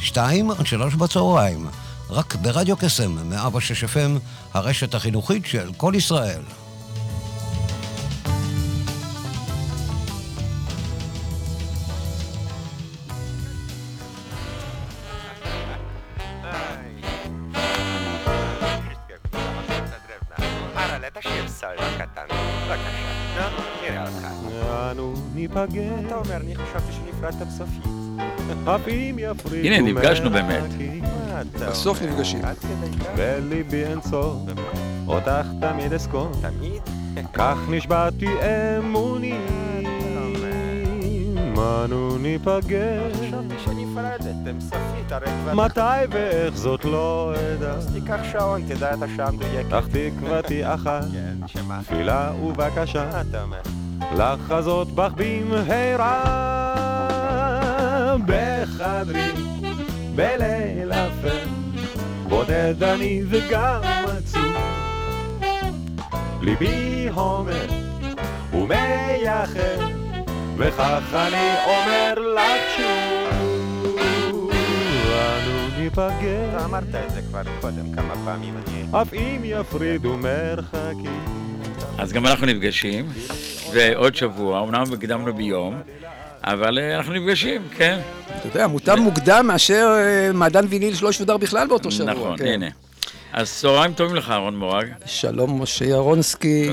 שתיים עד שלוש בצהריים, רק ברדיו קסם, 106 FM, הרשת החינוכית של כל ישראל. ניפגש. אתה אומר, אני חשבתי שנפרדת בסופית. הנה, נפגשנו באמת. בסוף נפגשים. בליבי אין סוף, אותך תמיד אזכור. תמיד? כך נשבעתי אמוני. אנו ניפגש. חשבתי שנפרדתם סופית, הרי כבר... מתי ואיך זאת לא אדע. אז תיקח שעון, תדע את השעה המדויקת. אך תקוותי אחת, תפילה ובקשה. אומר? לחזות בך במהרה בחדרי בליל אפל. בודד אני וגם עצוב. ליבי הומר ומייחד וכך אני אומר לך שוב. אנו ניפגש. אתה אמרת את זה כבר קודם כמה פעמים אני אף אם יפרידו מרחקים. אז גם אנחנו נפגשים, ועוד שבוע, אמנם הקדמנו ביום, אבל אה, אנחנו נפגשים, כן. אתה יודע, מוטב מוקדם מאשר אה, מעדן ויניל שלא ישודר בכלל באותו שבוע. נכון, כן. הנה. אז צהריים טובים לך, אהרון מורג. שלום, משה ירונסקי.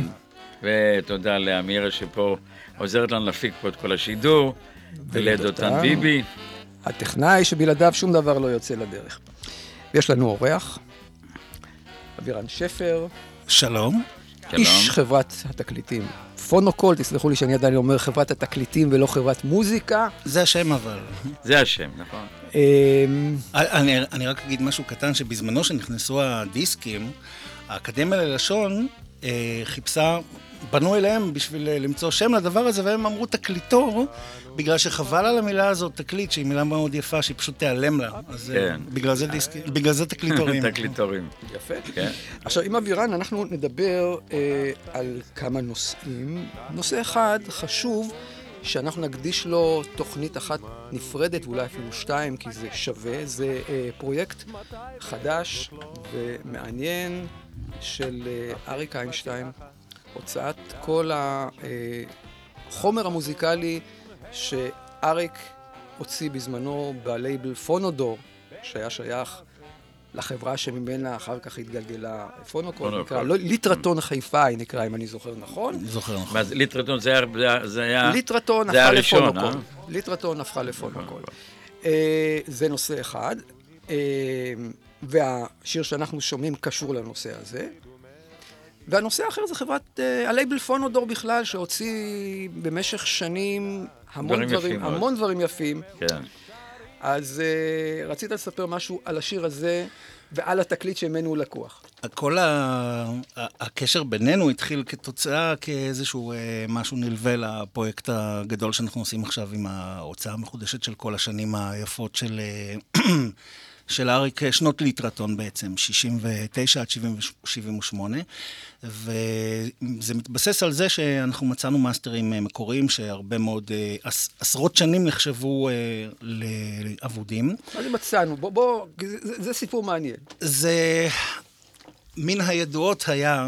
ותודה לאמירה שפה עוזרת לנו להפיק פה את כל השידור, ולדותן ביבי. הטכנאי שבלעדיו שום דבר לא יוצא לדרך. ויש לנו אורח, אבירן שפר. שלום. איש חברת התקליטים. פונוקול, תסלחו לי שאני עדיין אומר חברת התקליטים ולא חברת מוזיקה. זה השם אבל. זה השם, נכון. אמ, אני, אני רק אגיד משהו קטן, שבזמנו שנכנסו הדיסקים, האקדמיה ללשון אה, חיפשה פנו אליהם בשביל אה, למצוא שם לדבר הזה, והם אמרו תקליטור, בגלל שחבל על המילה הזאת, תקליט, שהיא מילה מאוד יפה, שהיא פשוט תיעלם לה. אז אה, כן. בגלל זה, דיסק, בגלל זה תקליטורים. תקליטורים. יפה. כן. עכשיו, עם אבירן, אנחנו נדבר אה, על כמה נושאים. נושא אחד חשוב, שאנחנו נקדיש לו תוכנית אחת נפרדת, ואולי אפילו שתיים, כי זה שווה. זה אה, פרויקט חדש ומעניין של אה, אריק איינשטיין. הוצאת כל החומר המוזיקלי שאריק הוציא בזמנו בלייבל פונודור, שהיה שייך לחברה שממנה אחר כך התגלגלה פונוקול, נקרא, לא, ליטרטון חיפה היא נקרא, אם אני זוכר נכון. זוכר נכון. מה זה ליטרטון זה היה... ליטרטון הפכה לפונוקול. אה? ליטרטון הפכה לפונוקול. אה, זה נושא אחד, אה, והשיר שאנחנו שומעים קשור לנושא הזה. והנושא האחר זה חברת, uh, הלייבל פונודור בכלל, שהוציא במשך שנים המון דברים, דברים המון דברים יפים. כן. אז uh, רצית לספר משהו על השיר הזה ועל התקליט שממנו הוא לקוח. כל ה... הקשר בינינו התחיל כתוצאה, כאיזשהו uh, משהו נלווה לפרויקט הגדול שאנחנו עושים עכשיו עם ההוצאה המחודשת של כל השנים היפות של... של אריק, שנות ליטרטון בעצם, 69 עד 78, וזה מתבסס על זה שאנחנו מצאנו מאסטרים אה, מקוריים שהרבה מאוד, אה, עש, עשרות שנים נחשבו אה, לאבודים. מה זה מצאנו? בוא, בוא, זה, זה סיפור מעניין. זה... מן הידועות היה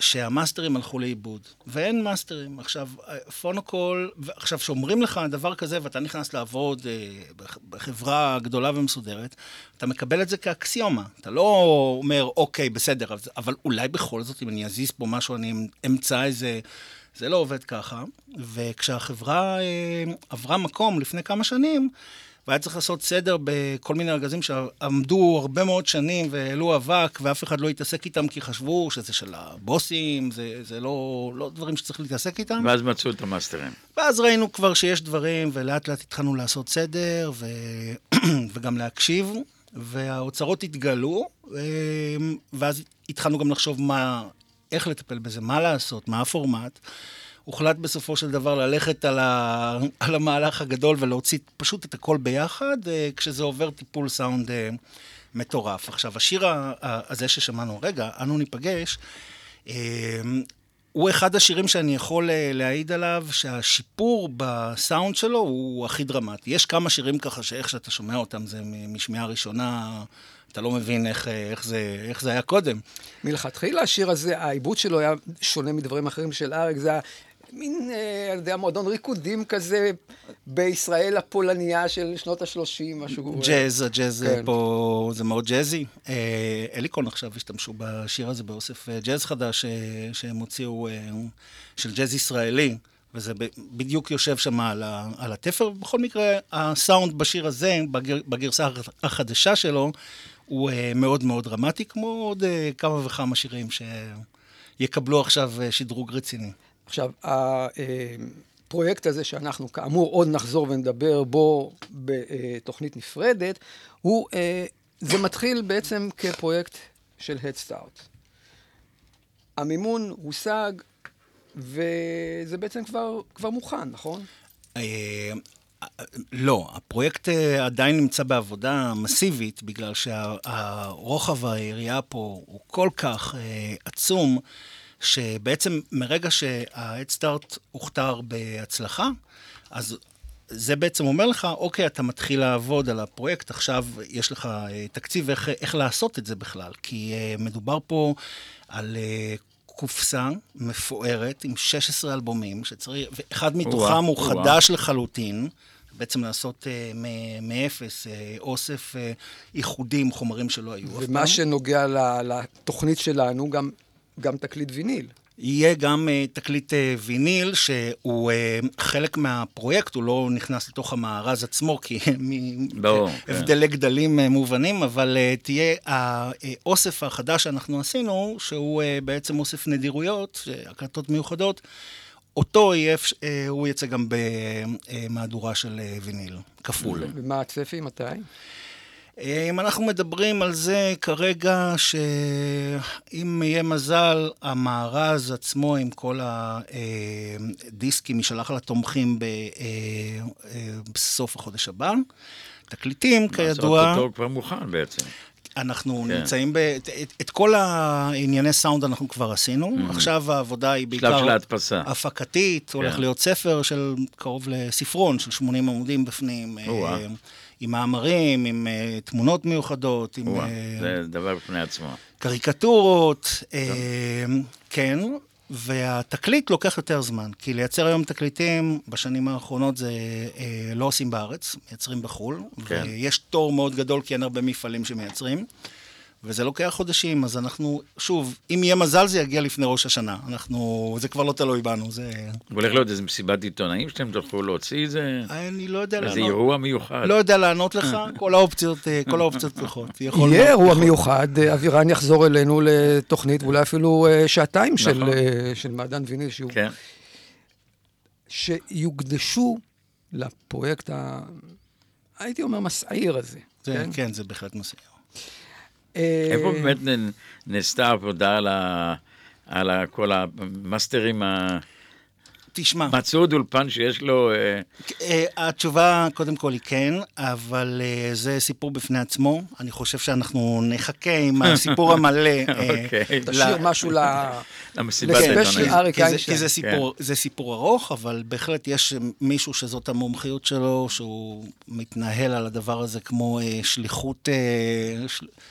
שהמאסטרים הלכו לאיבוד, ואין מאסטרים. עכשיו, פונוקול, עכשיו, שאומרים לך דבר כזה ואתה נכנס לעבוד אה, בחברה גדולה ומסודרת, אתה מקבל את זה כאקסיומה. אתה לא אומר, אוקיי, בסדר, אבל אולי בכל זאת, אם אני אזיז פה משהו, אני אמצא איזה... זה לא עובד ככה. וכשהחברה אה, עברה מקום לפני כמה שנים, והיה צריך לעשות סדר בכל מיני ארגזים שעמדו הרבה מאוד שנים והעלו אבק, ואף אחד לא התעסק איתם כי חשבו שזה של הבוסים, זה, זה לא, לא דברים שצריך להתעסק איתם. ואז מצאו את המאסטרים. ואז ראינו כבר שיש דברים, ולאט לאט התחלנו לעשות סדר, ו... וגם להקשיב. והאוצרות התגלו, ואז התחלנו גם לחשוב מה, איך לטפל בזה, מה לעשות, מה הפורמט. הוחלט בסופו של דבר ללכת על, ה, על המהלך הגדול ולהוציא פשוט את הכל ביחד, כשזה עובר טיפול סאונד מטורף. עכשיו, השיר הזה ששמענו, רגע, אנו ניפגש, הוא אחד השירים שאני יכול אה, להעיד עליו שהשיפור בסאונד שלו הוא הכי דרמטי. יש כמה שירים ככה שאיך שאתה שומע אותם זה משמיעה ראשונה, אתה לא מבין איך, אה, איך, זה, איך זה היה קודם. מלכתחילה השיר הזה, העיבוד שלו היה שונה מדברים אחרים של אריק, זה היה מין, אה, אני יודע, מועדון ריקודים כזה בישראל הפולניה של שנות ה-30, משהו... ג'אז, הג'אז כן. פה זה מאוד ג'אזי. אה, אליקון עכשיו השתמשו בשיר הזה באוסף אה, ג'אז חדש שהם הוציאו, של ג'אז ישראלי. וזה בדיוק יושב שם על, על התפר. בכל מקרה, הסאונד בשיר הזה, בגר, בגרסה החדשה שלו, הוא מאוד מאוד דרמטי, כמו עוד כמה וכמה שירים שיקבלו עכשיו שדרוג רציני. עכשיו, הפרויקט הזה שאנחנו כאמור עוד נחזור ונדבר בו בתוכנית נפרדת, הוא, זה מתחיל בעצם כפרויקט של Head Start. המימון הושג, וזה בעצם כבר, כבר מוכן, נכון? לא, הפרויקט עדיין נמצא בעבודה מסיבית, בגלל שהרוחב היריעה פה הוא כל כך עצום. שבעצם מרגע שה-Head הוכתר בהצלחה, אז זה בעצם אומר לך, אוקיי, אתה מתחיל לעבוד על הפרויקט, עכשיו יש לך אה, תקציב איך, איך לעשות את זה בכלל. כי uh, מדובר פה על uh, קופסה מפוארת עם 16 אלבומים, שצריך, ואחד מתוכם הוא חדש לחלוטין. בעצם לעשות uh, מאפס uh, אוסף uh, ייחודים, חומרים שלא היו אף פעם. ומה שנוגע לתוכנית שלנו, גם גם תקליט ויניל. יהיה גם uh, תקליט uh, ויניל, שהוא uh, חלק מהפרויקט, הוא לא נכנס לתוך המארז עצמו, כי מהבדלי כן. גדלים uh, מובנים, אבל uh, תהיה האוסף החדש שאנחנו עשינו, שהוא uh, בעצם אוסף נדירויות, הקלטות מיוחדות, אותו יהיה, uh, הוא יצא גם במהדורה של uh, ויניל, כפול. ומה הצפי, מתי? אם אנחנו מדברים על זה כרגע, שאם יהיה מזל, המארז עצמו עם כל הדיסקים יישלח לתומכים אה, בסוף החודש הבא. תקליטים, כידוע... לעשות אותו כבר מוכן בעצם. אנחנו כן. נמצאים ב... את, את כל הענייני סאונד אנחנו כבר עשינו, mm-hmm. עכשיו העבודה היא בעיקר... שלב של ההדפסה. הפקתית, כן. הולך להיות ספר של קרוב לספרון, של 80 עמודים בפנים. אה, עם מאמרים, עם uh, תמונות מיוחדות, עם... ווא, uh, זה דבר בפני עצמו. קריקטורות, uh, כן, והתקליט לוקח יותר זמן, כי לייצר היום תקליטים בשנים האחרונות זה uh, לא עושים בארץ, מייצרים בחו"ל, כן. ויש תור מאוד גדול כי אין הרבה מפעלים שמייצרים. וזה לוקח חודשים, אז אנחנו, שוב, אם יהיה מזל זה יגיע לפני ראש השנה. אנחנו, זה כבר לא תלוי בנו, זה... הולך להיות איזה מסיבת עיתונאים שאתם תוכלו להוציא את זה? אני לא יודע לענות. איזה אירוע מיוחד. לא יודע לענות לך, כל האופציות, כל האופציות פתוחות. יהיה אירוע מיוחד, אבירן יחזור אלינו לתוכנית, ואולי אפילו אה, שעתיים של נכון. אה, מעדן ויניל, כן. שיוקדשו לפרויקט ה... הייתי אומר מסעיר הזה. כן? כן, זה בהחלט מסעיר. איפה אה, באמת נעשתה עבודה על, כל המאסטרים ה... תשמע. מצאו עוד אולפן שיש לו... אה, אה, התשובה, קודם כל, היא כן, אבל זה סיפור בפני עצמו. אני חושב שאנחנו נחכה עם הסיפור המלא. אוקיי. תשאיר משהו למסיבת העיתונאים. אריק איינשטיין. כי כן. זה סיפור ארוך, אבל בהחלט יש מישהו שזאת המומחיות שלו, שהוא מתנהל על הדבר הזה כמו שליחות...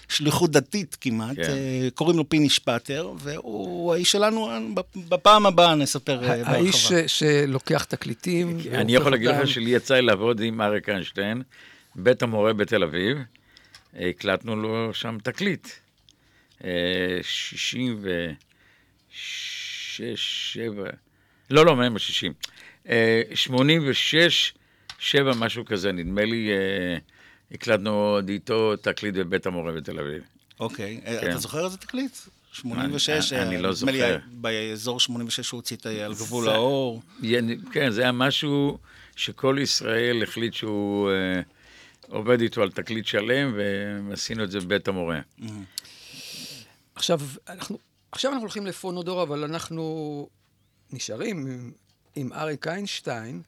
שליחות דתית כמעט, כן. קוראים לו פיני שפטר, והוא האיש שלנו, בפעם הבאה נספר בהרחבה. האיש שלוקח תקליטים. אני יכול להגיד לך שלי יצא לי לעבוד עם אריק איינשטיין, בית המורה בתל אביב, הקלטנו לו שם תקליט. 66, 7, לא, לא, מה 60? 86, 7, משהו כזה, נדמה לי, הקלטנו עוד איתו תקליט בבית המורה בתל אביב. אוקיי, כן. אתה זוכר איזה תקליט? 86, אני, אני לא זוכר. באזור 86 הוא הוציא את על גבול האור. כן, זה היה משהו שכל ישראל החליט שהוא... עובד איתו על תקליט שלם, ועשינו את זה בבית המורה. עכשיו אנחנו, עכשיו אנחנו הולכים לפונודור, אבל אנחנו נשארים עם, עם אריק איינשטיין,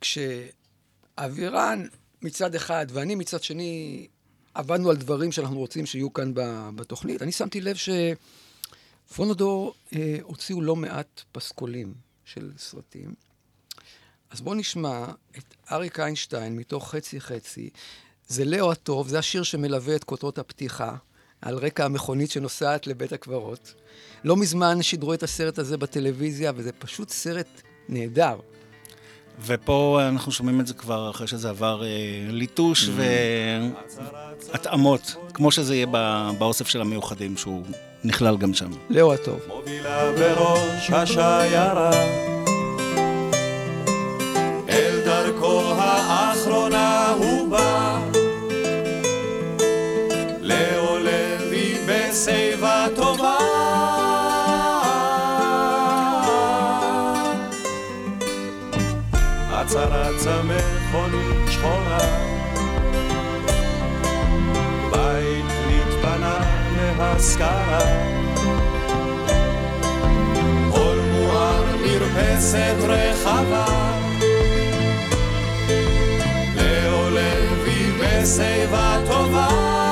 כשאבירן מצד אחד ואני מצד שני עבדנו על דברים שאנחנו רוצים שיהיו כאן בתוכנית. אני שמתי לב שפונודור אה, הוציאו לא מעט פסקולים של סרטים. אז בואו נשמע את אריק איינשטיין מתוך חצי חצי. זה לאו הטוב, זה השיר שמלווה את כותרות הפתיחה, על רקע המכונית שנוסעת לבית הקברות. לא מזמן שידרו את הסרט הזה בטלוויזיה, וזה פשוט סרט נהדר. ופה אנחנו שומעים את זה כבר אחרי שזה עבר אה, ליטוש והתאמות, כמו שזה יהיה באוסף של המיוחדים, שהוא נכלל גם שם. לאו הטוב. מובילה בראש השיירה להשכרה עול מואר מרפסת רחבה לאו לוי בשיבה טובה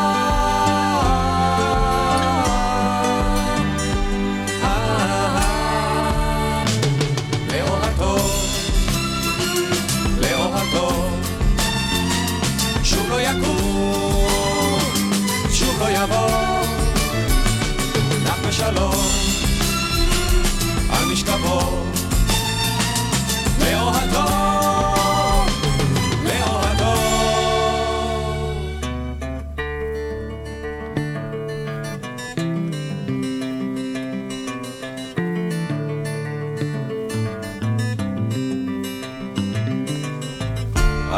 נח בשלום, על משכבו, לאו הטוב, לאו הטוב.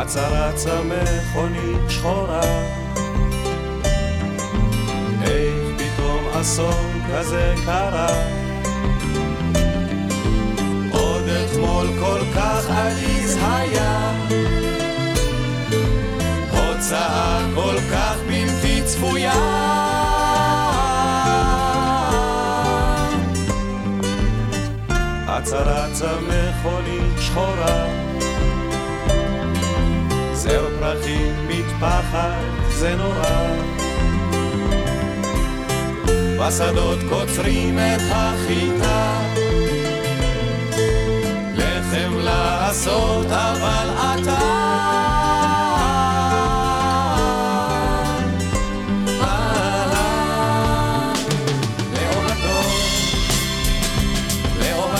אצה רצה מכונית שחורה. איך פתאום אסון כזה קרה. עוד אתמול כל כך עליז היה. הוצאה כל כך בלתי צפויה. אצה רצה מכונית שחורה. זר פרחים מטפחת זה נורא בשדות קוצרים את החיטה. לחם לעשות אבל אתה לאור הטוב, לאור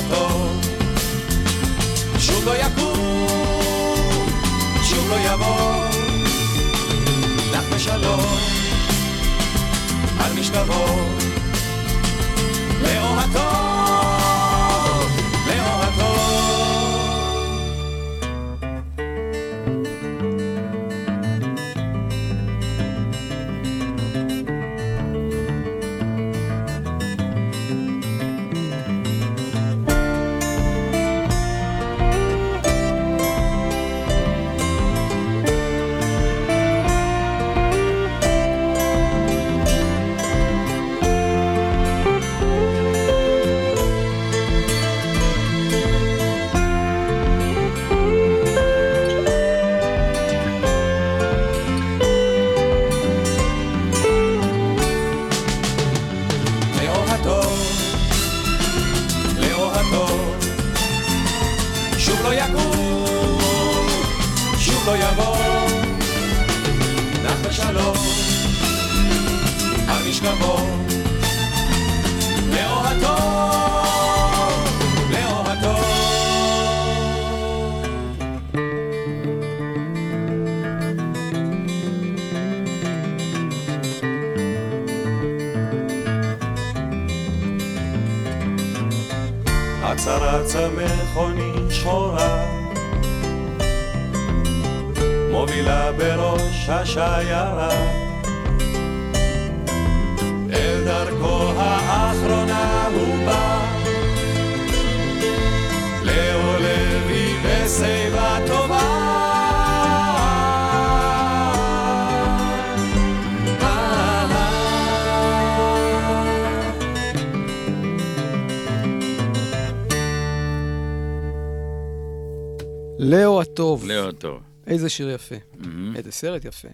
שיר יפה. Mm-hmm. איזה סרט יפה.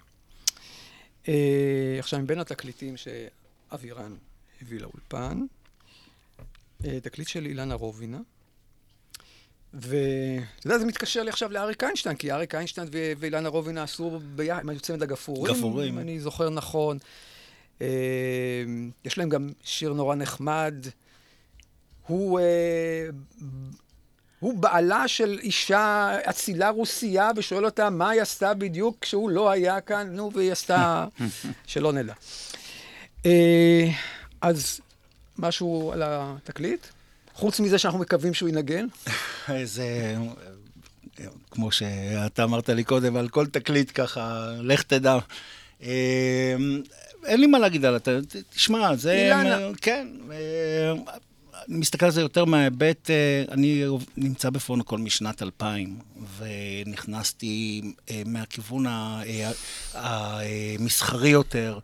אה, עכשיו, מבין התקליטים שאבירן הביא לאולפן, אה, תקליט של אילנה רובינה. ואתה יודע, זה מתקשר לי עכשיו לאריק איינשטיין, כי אריק איינשטיין ו- ואילנה רובינה עשו ביחד, הם היו צמד הגפרורים, גפרורים. אם אני זוכר נכון. אה, יש להם גם שיר נורא נחמד. הוא, אה, הוא בעלה של אישה אצילה רוסייה, ושואל אותה מה היא עשתה בדיוק כשהוא לא היה כאן, נו, והיא עשתה, שלא נדע. אה, אז משהו על התקליט? חוץ מזה שאנחנו מקווים שהוא ינגן? זה, כמו שאתה אמרת לי קודם, על כל תקליט ככה, לך תדע. אה, אין לי מה להגיד על זה, תשמע, זה... אילנה. כן. מסתכל על זה יותר מההיבט, אה, אני נמצא בפונוקול משנת 2000, ונכנסתי אה, מהכיוון אה, המסחרי יותר.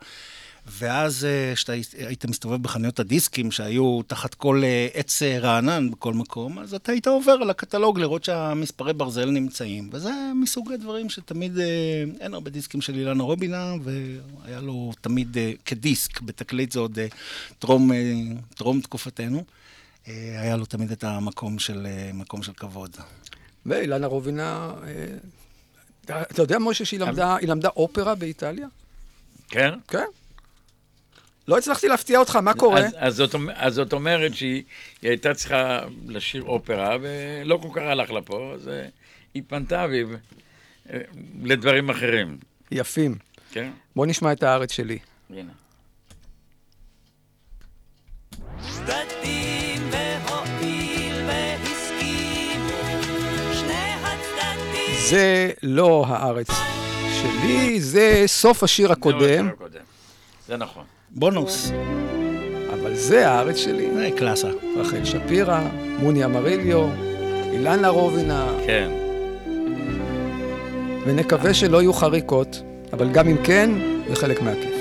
ואז כשאתה היית מסתובב בחנויות הדיסקים שהיו תחת כל עץ רענן בכל מקום, אז אתה היית עובר על הקטלוג לראות שהמספרי ברזל נמצאים. וזה מסוג הדברים שתמיד, אין הרבה דיסקים של אילנה רובינה, והיה לו תמיד כדיסק, בתקליט זה עוד טרום, טרום תקופתנו. אה, היה לו תמיד את המקום של, אה, מקום של כבוד. ואילנה רובינה, אה, אתה יודע, משה, שהיא למדה, היא למדה אופרה באיטליה? כן? כן. לא הצלחתי להפתיע אותך, מה קורה? אז, אז, זאת, אז זאת אומרת שהיא היא הייתה צריכה לשיר אופרה, ולא כל כך הלך לה פה, אז היא פנתה והיא, לדברים אחרים, יפים. כן? בוא נשמע את הארץ שלי. הנה. זה לא הארץ שלי, זה סוף השיר הקודם, זה השיר הקודם. זה נכון. בונוס, אבל זה הארץ שלי. זה קלאסה. רחל שפירא, מוני אמריליו, אילנה רובינה, כן. ונקווה שלא יהיו חריקות, אבל גם אם כן, זה חלק מהכיף.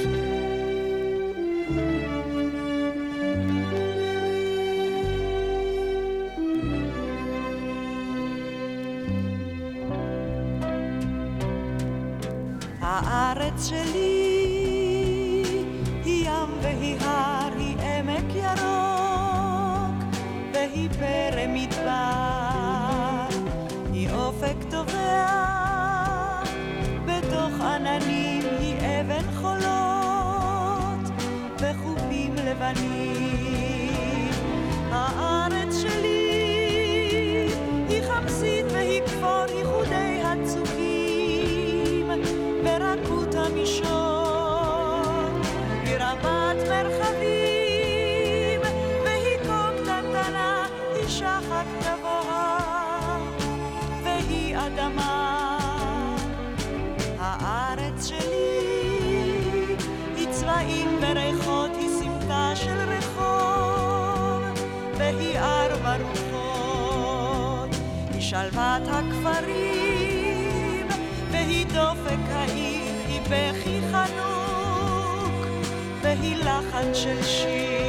והיא לחן של שיר.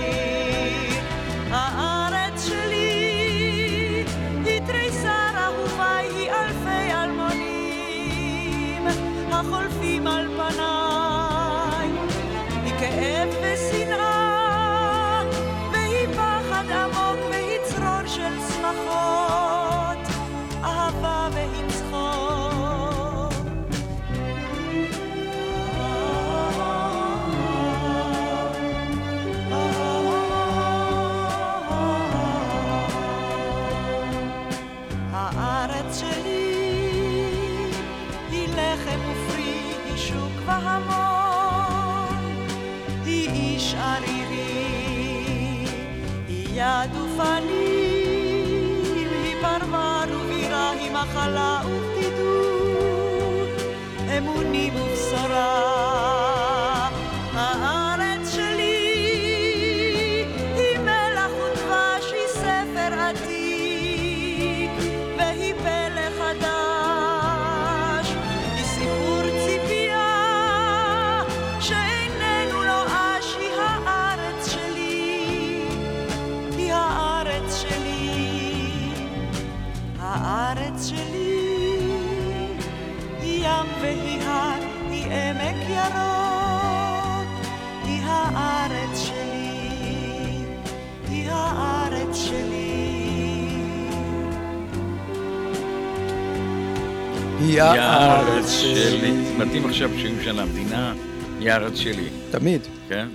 היא הארץ שלי. מתאים עכשיו שירים של המדינה, היא הארץ שלי, תמיד. כן?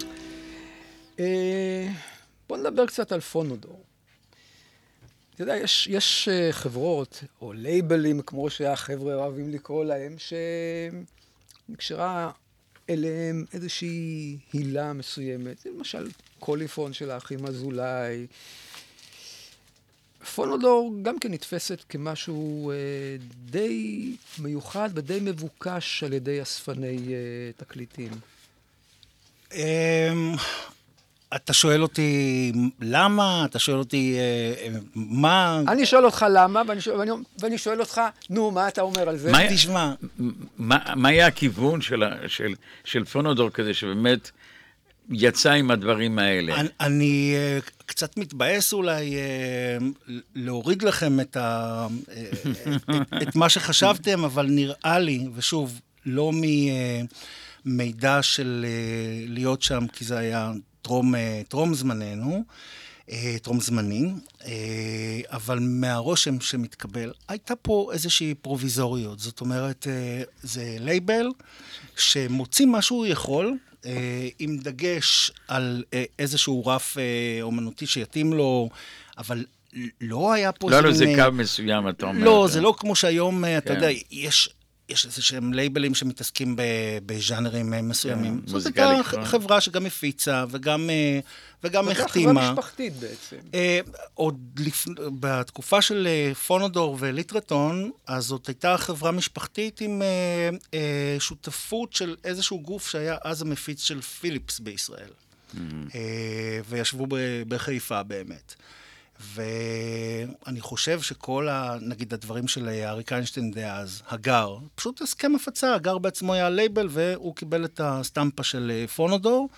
אה, בוא נדבר קצת על פונודור. אתה יודע, יש, יש אה, חברות, או לייבלים, כמו שהחבר'ה אוהבים לקרוא להם, שנקשרה אליהם איזושהי הילה מסוימת. למשל, קוליפון של האחים אזולאי. פונודור גם כן נתפסת כמשהו אה, די מיוחד ודי מבוקש על ידי אספני אה, תקליטים. אמ, אתה שואל אותי למה? אתה שואל אותי אה, אה, מה? אני שואל אותך למה, ואני שואל, ואני, ואני שואל אותך, נו, מה אתה אומר על זה? מה- תשמע, מה מה היה הכיוון של, של, של פונודור כדי שבאמת יצא עם הדברים האלה? אני, אני אה, קצת מתבאס אולי אה, להוריד לכם את, ה, אה, את, את מה שחשבתם, אבל נראה לי, ושוב, לא ממידע של להיות שם, כי זה היה טרום, טרום זמננו, טרום זמני, אבל מהרושם שמתקבל, הייתה פה איזושהי פרוביזוריות. זאת אומרת, זה לייבל שמוציא מה שהוא יכול, עם דגש על אה, איזשהו רף אה, אומנותי שיתאים לו, אבל לא היה פה... לא איזה מין, קו מסוים, אתה אומר. לא, זה לא כמו שהיום, אה, אתה כן. יודע, יש... יש איזה שהם לייבלים שמתעסקים ב- בז'אנרים אה, מסוימים. כן, זאת הייתה. חברה שגם הפיצה וגם, אה, וגם זו חברה החתימה. משפחתית בעצם. אה, עוד לפ... בתקופה של פונודור וליטרטון, אז זאת הייתה חברה משפחתית עם אה, אה, שותפות של איזשהו גוף שהיה אז המפיץ של פיליפס בישראל. אה, וישבו בחיפה באמת. ואני חושב שכל, ה, נגיד, הדברים של אה, אריק איינשטיין דאז, הגר, פשוט הסכם הפצה, הגר בעצמו היה לייבל והוא קיבל את הסטמפה של אה, פונודור.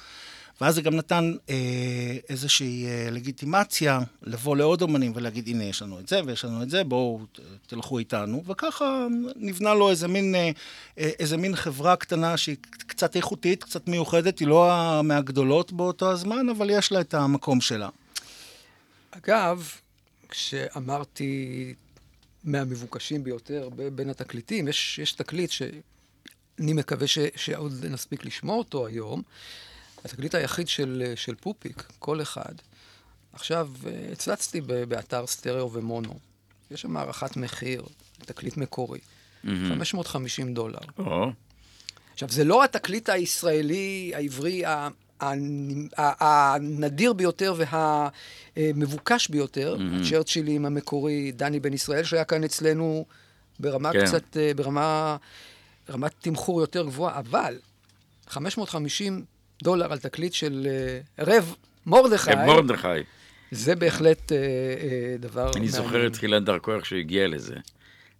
ואז זה גם נתן אה, איזושהי אה, לגיטימציה לבוא לעוד אומנים ולהגיד, הנה, יש לנו את זה ויש לנו את זה, בואו תלכו איתנו. וככה נבנה לו איזה מין, אה, אה, איזה מין חברה קטנה שהיא קצת איכותית, קצת מיוחדת, היא לא מהגדולות באותו הזמן, אבל יש לה את המקום שלה. אגב, כשאמרתי מהמבוקשים ביותר בין התקליטים, יש, יש תקליט שאני מקווה ש, שעוד נספיק לשמוע אותו היום, התקליט היחיד של, של פופיק, כל אחד. עכשיו, אה, הצלצתי באתר סטריאו ומונו. יש שם הערכת מחיר, תקליט מקורי, 550 דולר. או, עכשיו, זה לא התקליט הישראלי, העברי, הנדיר ביותר והמבוקש ביותר, הצ'רצ'ילים המקורי, דני בן ישראל, שהיה כאן אצלנו ברמה כן. קצת, אה, ברמה, רמת תמחור יותר גבוהה, אבל 550 דולר על תקליט של אה, רב מרדכי, רב מרדכי. זה בהחלט אה, אה, דבר אני זוכר את תחילת דרכו, איך שהוא הגיע לזה.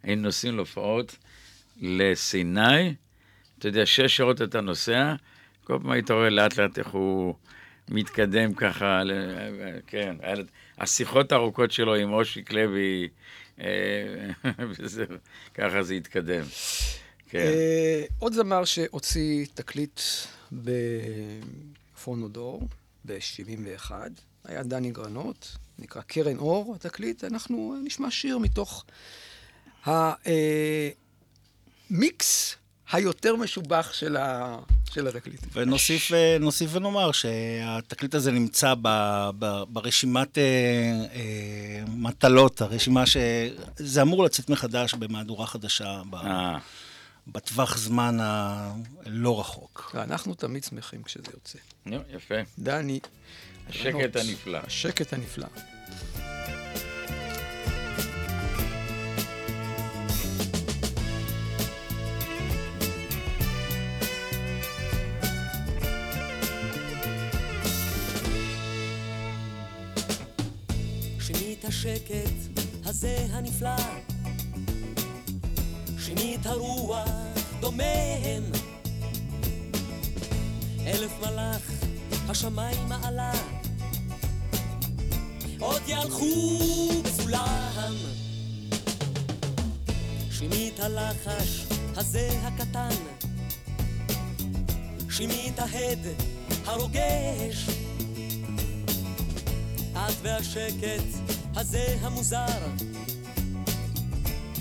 היינו נוסעים להופעות לסיני, אתה יודע, שש שעות אתה נוסע, כל פעם היית רואה לאט לאט איך הוא מתקדם ככה, כן, השיחות הארוכות שלו עם אושיק לוי, אה, ככה זה התקדם. כן. אה, עוד זמר שהוציא תקליט בפונודור ב-71, היה דני גרנות, נקרא קרן אור, התקליט. אנחנו נשמע שיר מתוך המיקס היותר משובח של, ה... של התקליט. ונוסיף אה, נוסיף ונאמר שהתקליט הזה נמצא ב, ב, ברשימת אה, אה, מטלות, הרשימה שזה אמור לצאת מחדש במהדורה חדשה ב, אה, בטווח זמן הלא רחוק. ואנחנו תמיד שמחים כשזה יוצא. יפה. דני. השקט. הנפלא. השקט הנפלא. השקט הזה הנפלא, שמי את הרוח דומם. אלף מלאך השמיים מעלה, עוד יהלכו בסולם. שימי את הלחש הזה הקטן, שימי את ההד הרוגש, את והשקט הזה המוזר,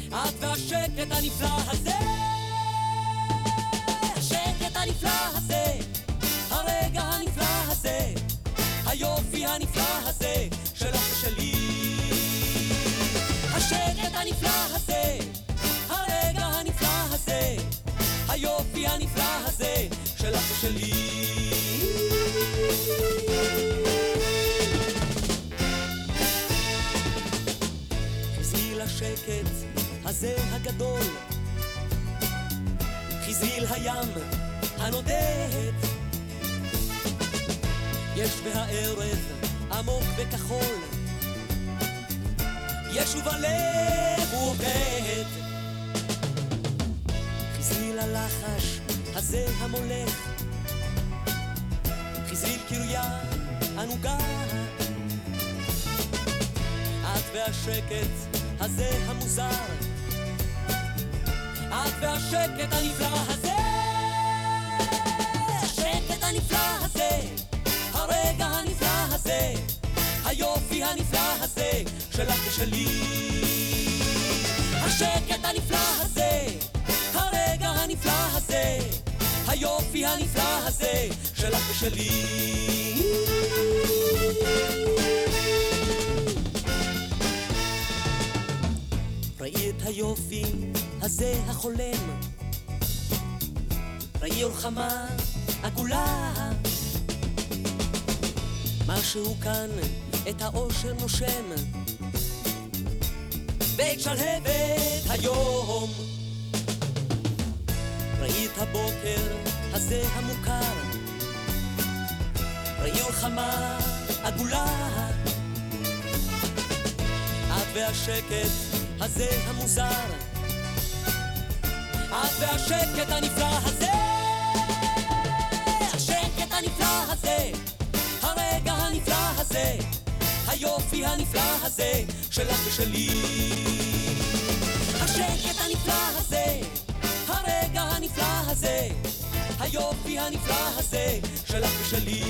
את והשקט הנפלא הזה, השקט הנפלא הזה, הרגע הנפלא הזה, היופי הנפלא הזה, שלך ושלי. לשקט הזה הגדול, חזרי אל הים הנודד. יש בהערב עמוק וכחול, יש ובלב הוא עובד. חזרי ללחש הזה המולך, חזרי לקריה ענוגה. את והשקט הזה המוזר, את והשקט הנפלא הזה, השקט הנפלא הזה, הרגע הנפלא הזה, היופי הנפלא הזה, שלך ושלי. השקט הנפלא הזה, הרגע הנפלא הזה, היופי הנפלא הזה, שלך ושלי. היופי הזה החולם, ראי אולחמה עגולה. משהו כאן את האושר נושם, ואת שלהבת היום. ראי את הבוקר הזה המוכר, ראי אולחמה עגולה. את והשקט הזה המוזר, את והשקט הנפלא הזה, השקט הנפלא הזה, הרגע הנפלא הזה, היופי הנפלא הזה, שלך ושלי. השקט הנפלא הזה, הרגע הנפלא הזה, היופי הנפלא הזה, שלך ושלי.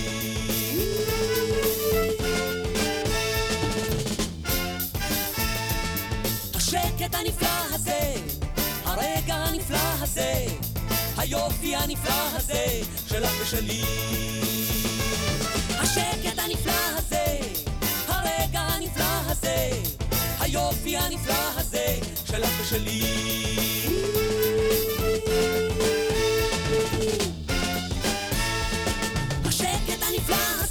השקט הנפלא הזה, הרגע הנפלא הזה, היופי הנפלא הזה, שלך ושלי. השקט הנפלא הזה, הרגע הנפלא הזה, היופי הנפלא הזה, שלך ושלי. השקט הנפלא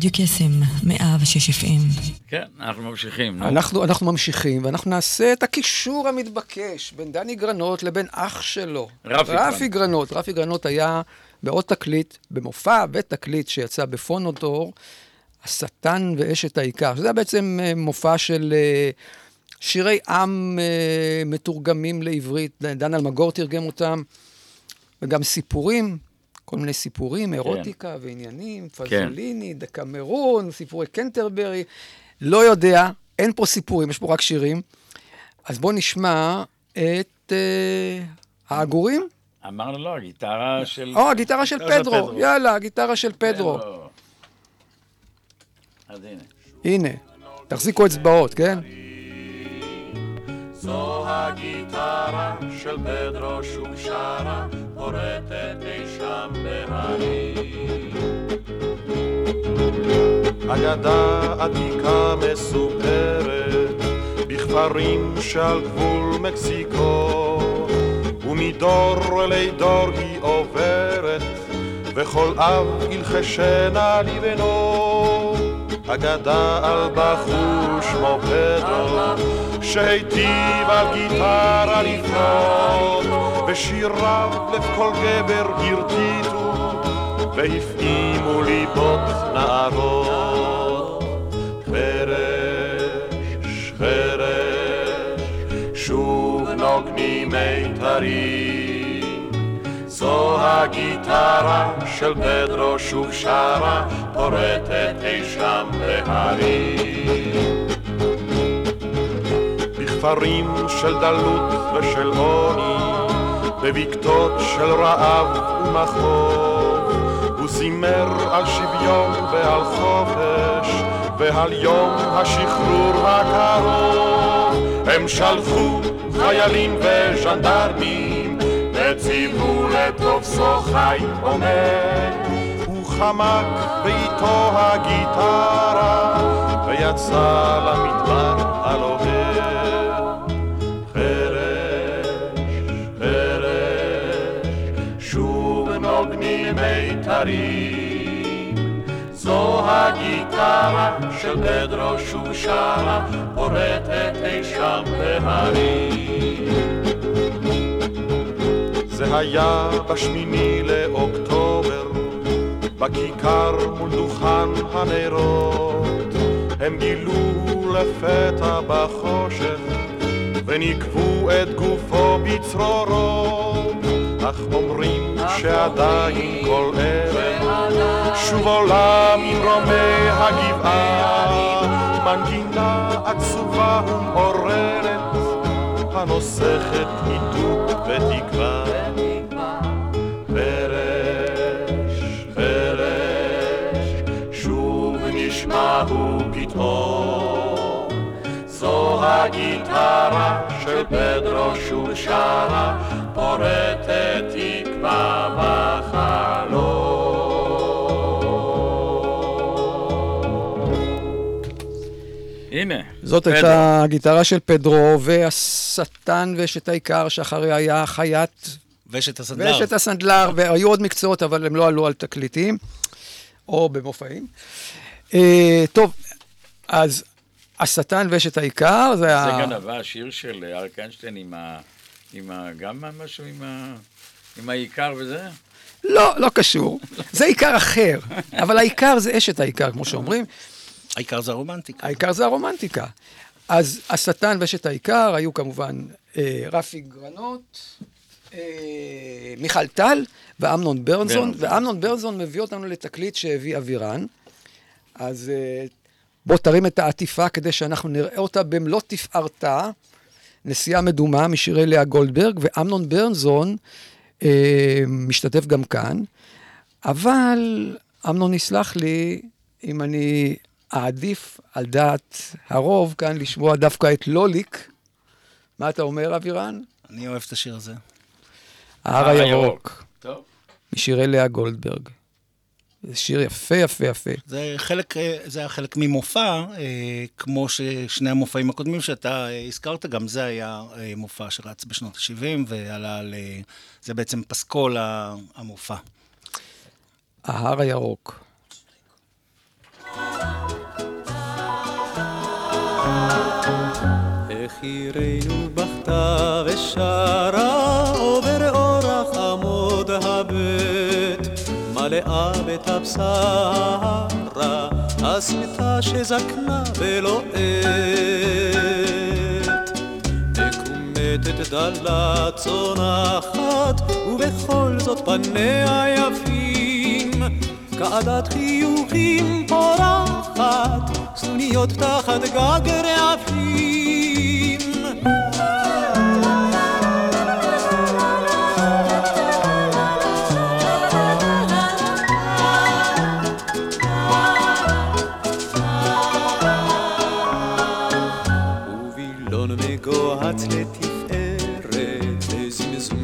רדיו קסם, 106 FM. כן, אנחנו ממשיכים. נו. אנחנו, אנחנו ממשיכים, ואנחנו נעשה את הקישור המתבקש בין דני גרנות לבין אח שלו. רפי רפי גרנות. רפי גרנות היה בעוד תקליט, במופע ותקליט שיצא בפונוטור, השטן ואשת העיקר. שזה היה בעצם אה, מופע של אה, שירי עם אה, מתורגמים לעברית. דן אלמגור תרגם אותם, וגם סיפורים. כל מיני סיפורים, אירוטיקה ועניינים, פזוליני, דקמרון, סיפורי קנטרברי. לא יודע, אין פה סיפורים, יש פה רק שירים. אז בואו נשמע את אה, העגורים. אמרנו לא, הגיטרה של... או, הגיטרה של הגיטרה של פדרו. פדרו. יאללה, הגיטרה של פדרו. פדרו. אז הנה. הנה, תחזיקו אצבעות, כן? זו הגיטרה של פדרו שוב שרה, פורטת אי שם בהרים. אגדה עתיקה מסופרת בכפרים שעל גבול מקסיקו ומדור לדור היא עוברת וכל אב ילחשנה לבנו אגדה על בחור שמו פדרו שהיטיב על גיטרה לפנות ושיריו לב כל גבר הרטיטו והפעימו ליבות נערות חרש, חרש, שוב נוגנים מיתרים זו הגיטרה של פדרו שוב שרה, פורטת אי שם בהרים. בכפרים של דלות ושל עוני, בבקתות של רעב ומחוב, הוא זימר על שוויון ועל חופש, ועל יום השחרור הקרוב. הם שלחו חיילים וז'נדרמים, וציוו לתופסו חי עומד. הוא חמק ואיתו הגיטרה, ויצא למדבר הלוהד. מיתרים. זו הגיטרה של שוב שרה, פורטת אי שם בהרים. זה היה בשמיני לאוקטובר, בכיכר מול דוכן הנרות. הם גילו לפתע בחושך, וניקבו את גופו בצרורות. אך אומרים שעדיין כל ערב שוב עולה ממרומי הגבעה. מנגינה עצובה ומעוררת הנוסכת עידוד ותקווה. פרש, פרש, שוב נשמע הוא פתאום. זו הגיטרה של פדרו שוב שרה פורטת תקווה בחלום. הנה. זאת פדרו. הייתה הגיטרה של פדרו, והשטן ואשת העיקר, שאחריה היה חיית ואשת הסנדלר. ואשת הסנדלר, והיו עוד מקצועות, אבל הם לא עלו על תקליטים, או במופעים. אה, טוב, אז השטן ואשת העיקר, זה זה ה... גנבה, השיר של אריק איינשטיין עם ה... עם ה... גם משהו עם ה... עם העיקר וזה? לא, לא קשור. זה עיקר אחר, אבל העיקר זה אשת העיקר, כמו שאומרים. העיקר זה הרומנטיקה. העיקר זה הרומנטיקה. אז השטן ואשת העיקר היו כמובן אה, רפי גרנות, אה, מיכל טל ואמנון ברנזון, ברנזון. ואמנון ברנזון מביא אותנו לתקליט שהביא אבירן. אז אה, בוא תרים את העטיפה כדי שאנחנו נראה אותה במלוא תפארתה. נסיעה מדומה משירי לאה גולדברג, ואמנון ברנזון אה, משתתף גם כאן. אבל אמנון יסלח לי אם אני אעדיף על דעת הרוב כאן לשמוע דווקא את לוליק. מה אתה אומר, אבירן? אני אוהב את השיר הזה. ההר הירוק. טוב. משירי לאה גולדברג. זה שיר יפה, יפה, יפה. זה חלק, אה, זה היה חלק ממופע, אה, כמו ששני המופעים הקודמים שאתה אה, הזכרת, גם זה היה מופע שרץ בשנות ה-70, ועלה ל... זה בעצם פסקול המופע. ההר הירוק. איך עירנו בכתה ושרה מלאה בתבשרה הסמטה שזקנה ולא עת. מקומטת דלה צונחת ובכל זאת פניה יפים. כעדת חיוכים פורחת סנוניות תחת גג רעפים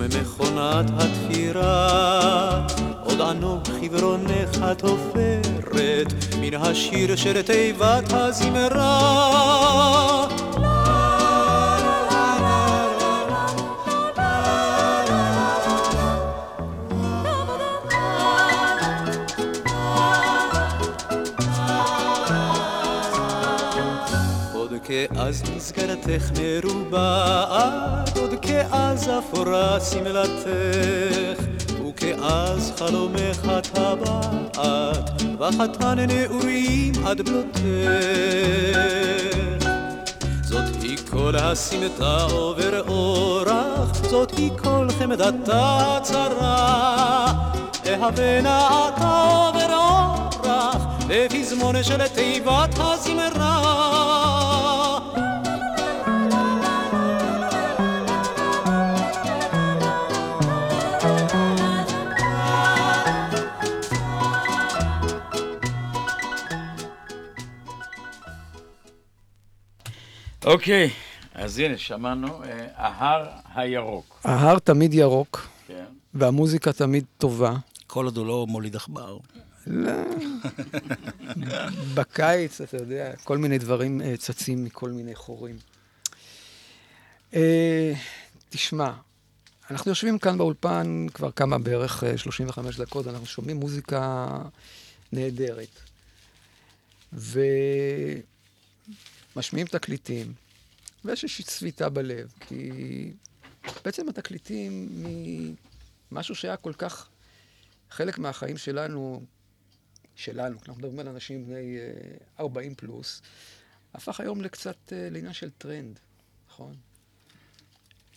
לזמזום מכונת התפירה. עוד ענוג חברונך התופרת, מן השיר של תיבת הזמרה. כאז מסגרתך מרובעת, עוד כאז אפורה שמלתך, וכאז חלומך טבעת, וחתן נעורים עד בלותך. זאת היא כל הסמטה עובר אורה, לך, זאת היא כל חמדת הצרה. אהבנה אתה ורוח, לפזמון של תיבת הזמרה. אוקיי, אז הנה, שמענו, אה, ההר הירוק. ההר תמיד ירוק, כן. והמוזיקה תמיד טובה. כל עוד הוא לא מוליד עכבר. לא. בקיץ, אתה יודע, כל מיני דברים אה, צצים מכל מיני חורים. אה, תשמע, אנחנו יושבים כאן באולפן כבר כמה, בערך אה, 35 דקות, אנחנו שומעים מוזיקה נהדרת. ומשמיעים תקליטים, ויש איזושהי צביטה בלב, כי בעצם התקליטים ממשהו שהיה כל כך חלק מהחיים שלנו, שלנו, אנחנו מדברים על אנשים בני אה, 40 פלוס, הפך היום לקצת אה, לעניין של טרנד, נכון?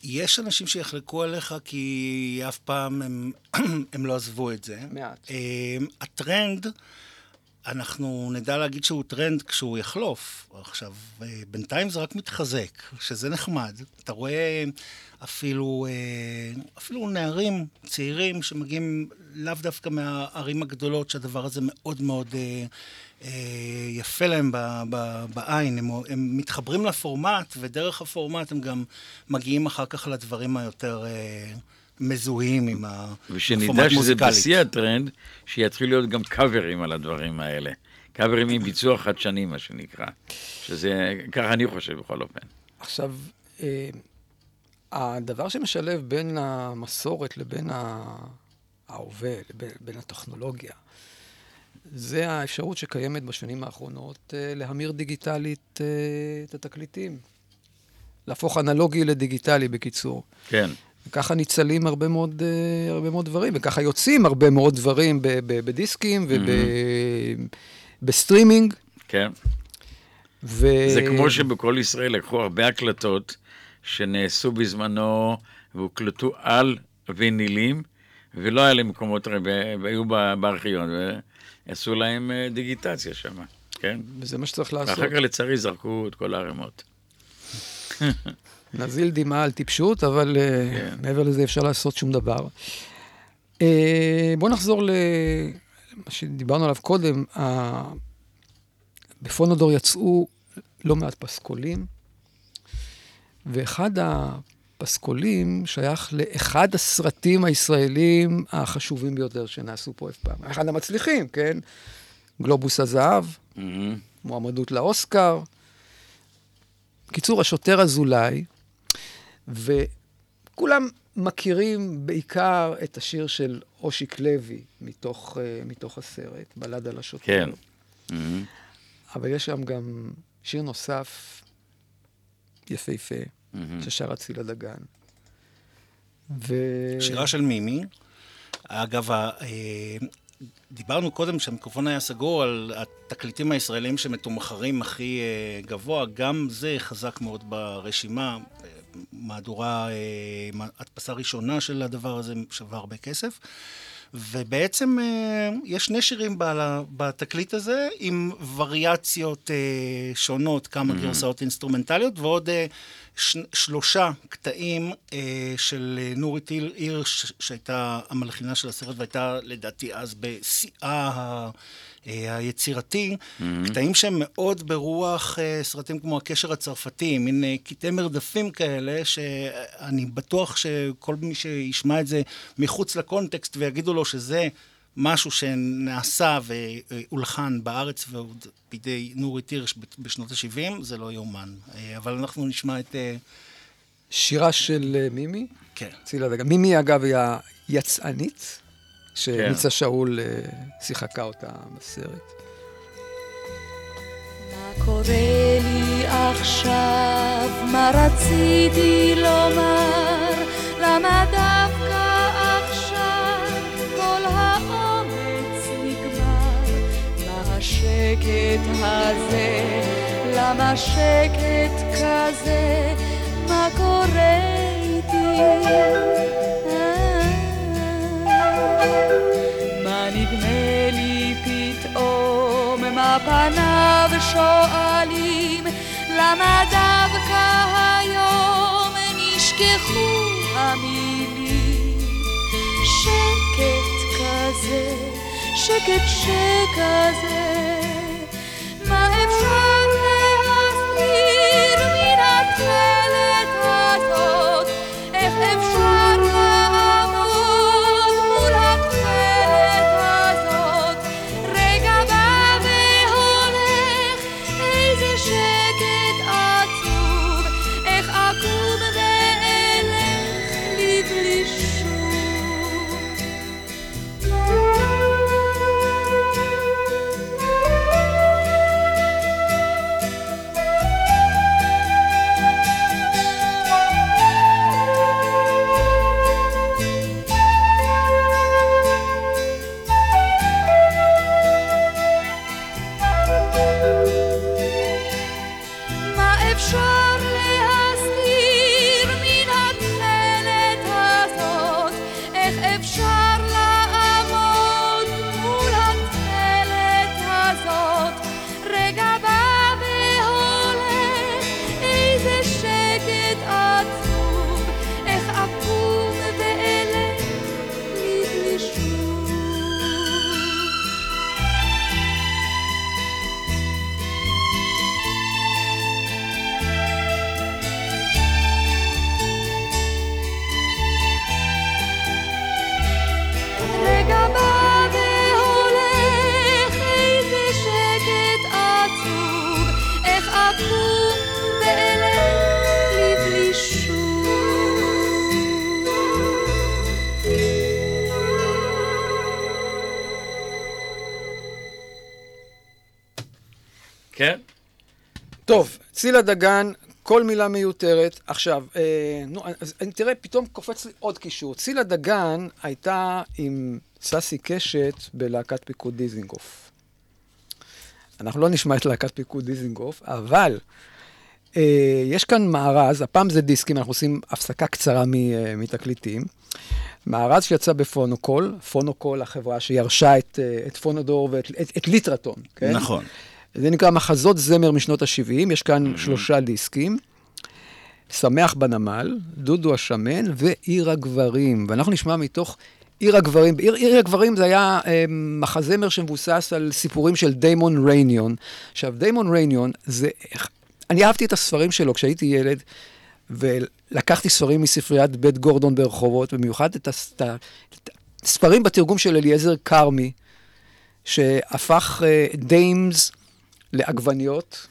יש אנשים שיחלקו עליך כי אף פעם הם, הם לא עזבו את זה. מעט. אמ, הטרנד, אנחנו נדע להגיד שהוא טרנד כשהוא יחלוף. עכשיו, אה, בינתיים זה רק מתחזק, שזה נחמד. אתה רואה אפילו, אה, אפילו נערים צעירים שמגיעים לאו דווקא מהערים הגדולות, שהדבר הזה מאוד מאוד אה, יפה להם בעין. הם, הם מתחברים לפורמט, ודרך הפורמט הם גם מגיעים אחר כך לדברים היותר... מזוהים עם הפורמט ושנדע שזה מוזיקלית. בשיא הטרנד, שיתחילו להיות גם קאברים על הדברים האלה. קאברים עם ביצוע חדשני, מה שנקרא. שזה, ככה אני חושב בכל אופן. עכשיו, אה, הדבר שמשלב בין המסורת לבין ההווה, לבין, בין הטכנולוגיה, זה האפשרות שקיימת בשנים האחרונות אה, להמיר דיגיטלית אה, את התקליטים. להפוך אנלוגי לדיגיטלי, בקיצור. כן. וככה ניצלים הרבה מאוד, אה, הרבה מאוד דברים, וככה יוצאים הרבה מאוד דברים בדיסקים ובסטרימינג. כן. ו... זה כמו שבכל ישראל לקחו הרבה הקלטות שנעשו בזמנו והוקלטו על וינילים, ולא היה להם מקומות, והיו ב- בארכיון, ועשו להם אה, דיגיטציה שם, כן? וזה מה שצריך לעשות. ואחר כך לצערי זרקו את כל הערימות. נזיל דמעה על טיפשות, אבל אה, כן. מעבר לזה אפשר לעשות שום דבר. אה, בואו נחזור למה שדיברנו עליו קודם. בפונודור יצאו לא מעט פסקולים, ואחד הפסקולים שייך לאחד הסרטים הישראלים החשובים ביותר שנעשו פה אף פעם. אחד המצליחים, כן? גלובוס הזהב, מהמם. מועמדות לאוסקר. בקיצור, השוטר אזולאי, וכולם מכירים בעיקר את השיר של אושיק לוי מתוך, uh, מתוך הסרט, בלד על השוטר. כן. מהמם. אבל יש שם גם שיר נוסף, יפהפה, מהמם. ששר אצילה דגן. ו... שירה של מימי. אגב, אה, דיברנו קודם שהמיקרופון היה סגור על התקליטים הישראלים שמתומחרים הכי אה, גבוה, גם זה חזק מאוד ברשימה. אה, מהדורה, אה, הדפסה ראשונה של הדבר הזה שווה הרבה כסף. ובעצם אה, יש שני שירים ב- בתקליט הזה עם וריאציות אה, שונות, כמה גרסאות אינסטרומנטליות, ועוד אה, ש- שלושה קטעים אה, של אה, נורית הירש, שהייתה המלחינה של הסרט, והייתה לדעתי אז בשיאה ה- אה, היצירתי, קטעים שהם מאוד ברוח אה, סרטים כמו הקשר הצרפתי, מין אה, קטעי מרדפים כאלה, שאני בטוח שכל מי שישמע את זה מחוץ לקונטקסט ויגידו לו שזה משהו שנעשה והולחן בארץ ועוד בידי נורית הירש בשנות ה-70, זה לא יאומן. אבל אנחנו נשמע את... שירה של מימי, כן. אצילה דגן. מימי, אגב, היא היצאנית, כן. שניצה שאול אה, שיחקה אותה בסרט. מה קורה לי עכשיו? מה רציתי לומר? למה דווקא עכשיו כל האומץ נגמר? מה השקט הזה? למה שקט כזה? מה קורה מה נדמה לי פתאום, מה פניו שואלים, למה דווקא היום נשכחו המילים? שקט כזה, שקט שכזה, מה אפשר להסתיר מן התכלת מה צילה דגן, כל מילה מיותרת. עכשיו, אה, נו, אז תראה, פתאום קופץ לי עוד קישור. צילה דגן הייתה עם ססי קשת בלהקת פיקוד דיזינגוף. אנחנו לא נשמע את להקת פיקוד דיזינגוף, אבל אה, יש כאן מארז, הפעם זה דיסקים, אנחנו עושים הפסקה קצרה מ, אה, מתקליטים. מארז שיצא בפונוקול, פונוקול, החברה שירשה את, אה, את פונודור ואת את, את ליטרטון, כן? נכון. זה נקרא מחזות זמר משנות ה-70, יש כאן שלושה דיסקים. שמח בנמל, דודו השמן ועיר הגברים. ואנחנו נשמע מתוך עיר הגברים. עיר, עיר הגברים זה היה אה, מחזמר שמבוסס על סיפורים של דיימון רייניון. עכשיו, דיימון רייניון זה... אני אהבתי את הספרים שלו כשהייתי ילד, ולקחתי ספרים מספריית בית גורדון ברחובות, במיוחד את הספרים בתרגום של אליעזר כרמי, שהפך אה, dames לעגבניות,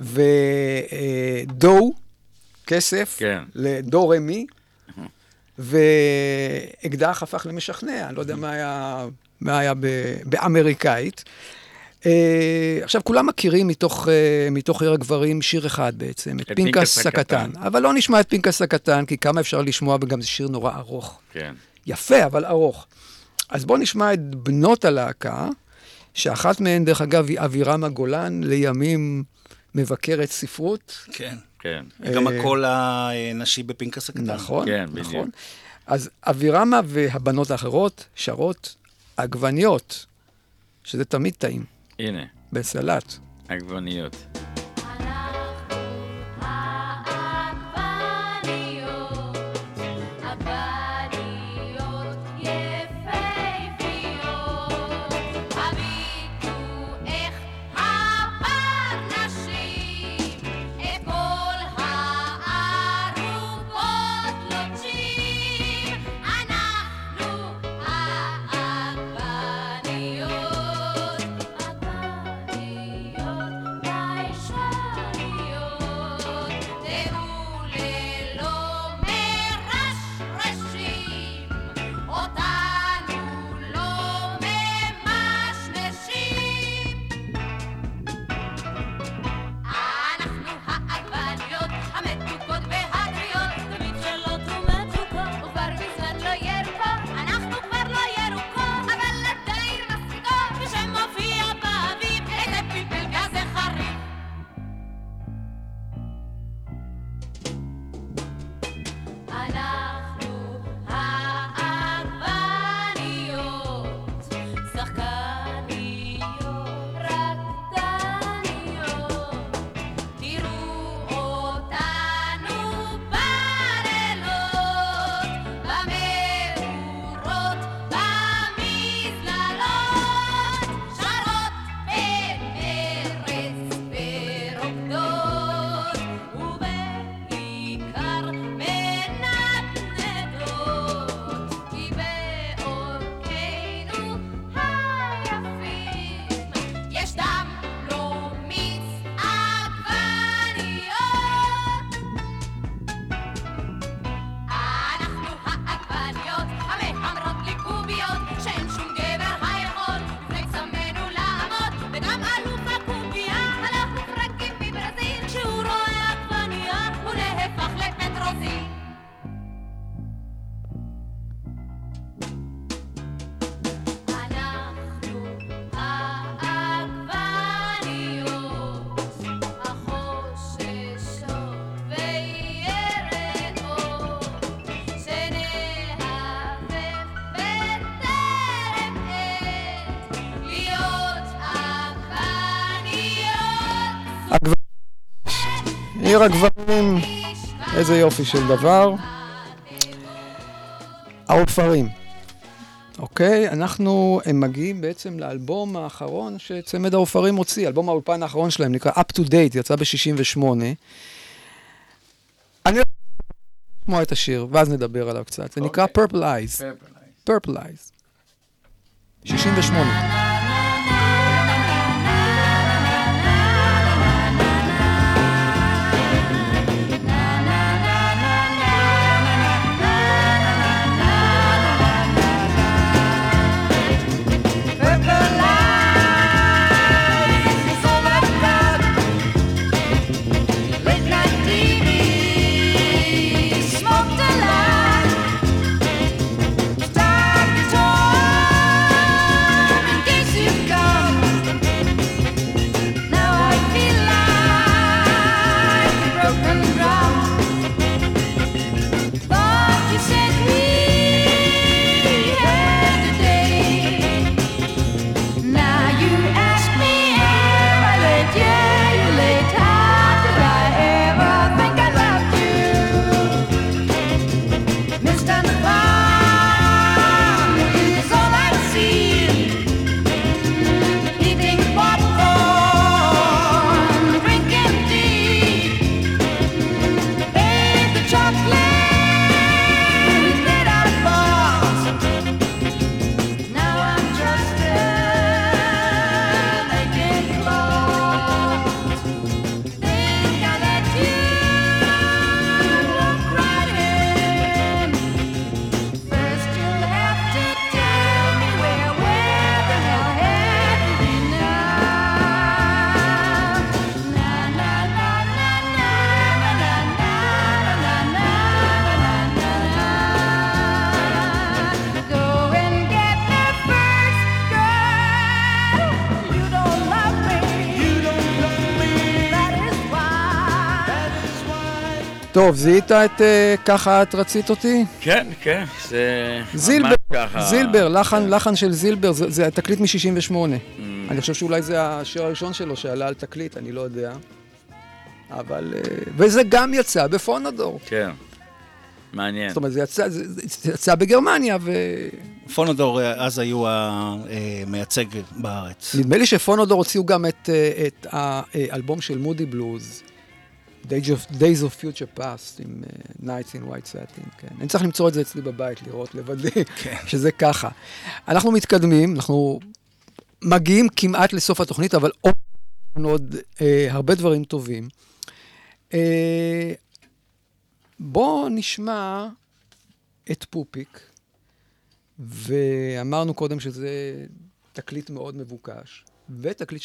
ו dough, כסף, כן. לדו רה מי, ואקדח הפך למשכנע, אני לא יודע מה היה, מה היה באמריקאית. אה, עכשיו, כולם מכירים מתוך, אה, מתוך עיר הגברים שיר אחד בעצם, את את פנקס. הקטן. אבל לא נשמע את פנקס הקטן, כי כמה אפשר לשמוע, וגם זה שיר נורא ארוך. כן. יפה, אבל ארוך. אז בואו נשמע את בנות הלהקה, שאחת מהן, דרך אגב, היא אבירמה גולן, לימים מבקרת ספרות. כן. כן. גם אה, הקול הנשי בפנקס הקטן. נכון, כן, נכון. בדיוק. אז אבירמה והבנות האחרות שרות עגבניות, שזה תמיד טעים, הנה, בסלט. עגבניות שיר הגברים, איזה יופי של דבר. העופרים. אוקיי, אנחנו מגיעים בעצם לאלבום האחרון שצמד העופרים הוציא, אלבום האולפן האחרון שלהם נקרא Up to Date, יצא ב-68. אני הולך לשמוע את השיר, ואז נדבר עליו קצת. זה נקרא Purple Eyes. Purple Eyes. 68. טוב, זיהית את אה, ככה את רצית אותי? כן, כן, זה זילבר, ממש ככה. זילבר, לחן, לחן של זילבר, זה, זה התקליט מ-68. Mm. אני חושב שאולי זה השיר הראשון שלו שעלה על תקליט, אני לא יודע. אבל... אה, וזה גם יצא בפונדור. כן, מעניין. זאת אומרת, זה יצא, זה, זה יצא בגרמניה, ונדמה פונודור אה, אז היו המייצג בארץ. לי שפונדור הוציאו גם את, את האלבום של מודי בלוז, Days of, Days of Future Past, עם uh, Nights in White Satin, כן. אני צריך למצוא את זה אצלי בבית, לראות, לוודא כן. שזה ככה. אנחנו מתקדמים, אנחנו מגיעים כמעט לסוף התוכנית, אבל עוד עוד אה, הרבה דברים טובים. אה, בואו נשמע את פופיק, ואמרנו קודם שזה תקליט מאוד מבוקש, ותקליט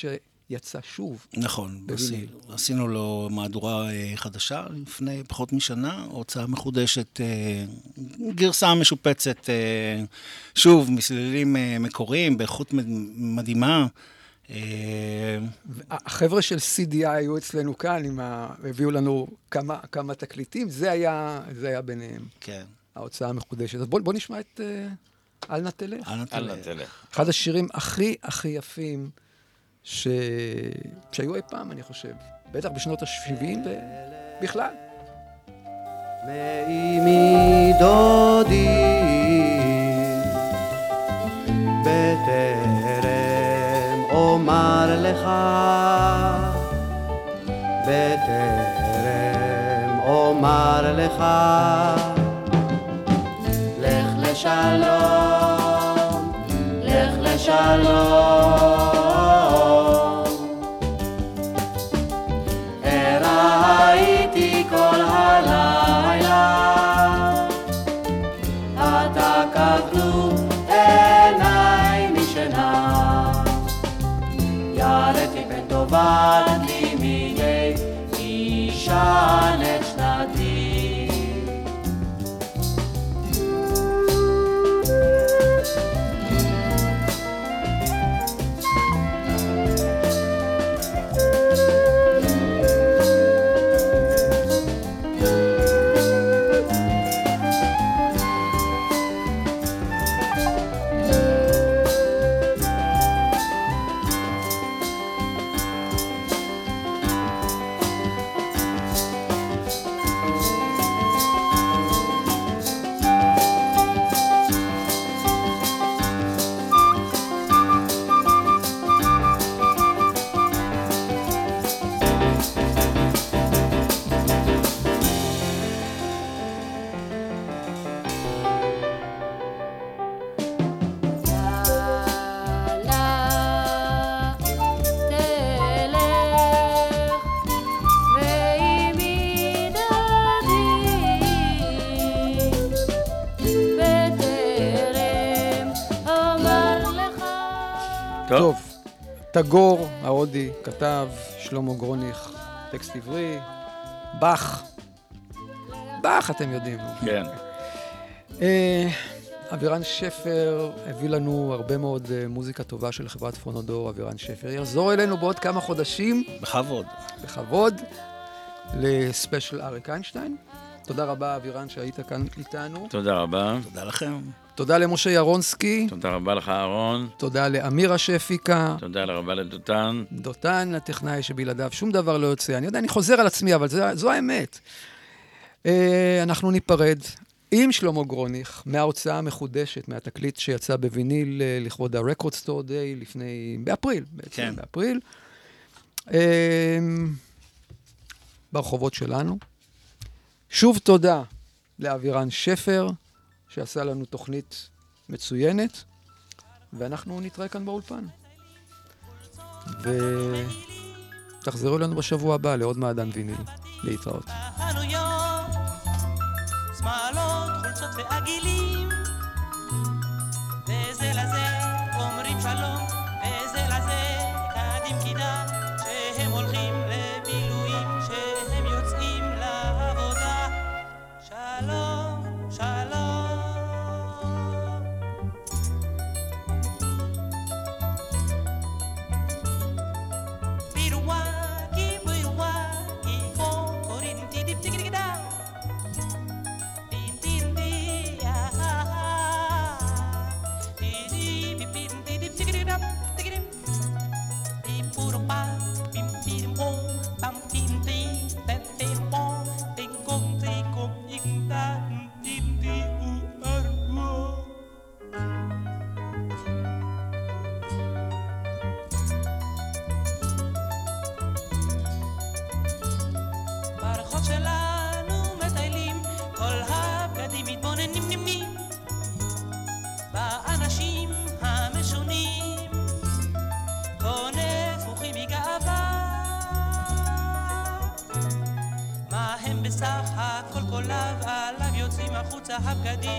שיצא שוב. נכון, בוויניל. עשי- עשינו לו מהדורה אה, חדשה לפני פחות משנה, הוצאה מחודשת, אה, גרסה משופצת, אה, שוב, מסלילים מקוריים, באיכות מד- מדהימה. החבר'ה של CDI היו אצלנו כאן, עם ה... הביאו לנו כמה, כמה תקליטים, זה היה, זה היה ביניהם, כן, ההוצאה המחודשת. אז בואו בוא נשמע את uh, אל נא תלך. אל נא. תלך. אחד השירים הכי הכי יפים ש... שהיו אי פעם, אני חושב. בטח בשנות ה-70 ובכלל. מאימי דודי בטרם אומר לך בטרם לך לשלום לך לשלום Chovat li minei, ishanet. טגור ההודי כתב, שלמה גרוניך, טקסט עברי, באך. באך, אתם יודעים. כן. אה, אבירן שפר הביא לנו הרבה מאוד אה, מוזיקה טובה של חברת פונודור, אבירן שפר. יחזור אלינו בעוד כמה חודשים, בכבוד. בכבוד, לספיישל אריק איינשטיין. תודה רבה, אבירן, שהיית כאן איתנו. תודה רבה. תודה לכם. תודה למשה ירונסקי, תודה רבה לך, אהרון. תודה לאמירה שהפיקה, תודה רבה לדותן. דותן הטכנאי שבלעדיו שום דבר לא יוצא. אני יודע, אני חוזר על עצמי, אבל זו, זו האמת. אה, אנחנו ניפרד עם שלמה גרוניך מההוצאה המחודשת, מהתקליט שיצא בוויניל אה, לכבוד ה-Record Store Day לפני, באפריל, בעצם, כן. באפריל. אה, ברחובות שלנו. שוב תודה לאבירן שפר, שעשה לנו תוכנית מצוינת, ואנחנו נתראה כאן באולפן. ותחזרו אלינו בשבוע הבא לעוד מעדן ויניל. להתראות. שמאלות, חולצות ועגילים. I've got the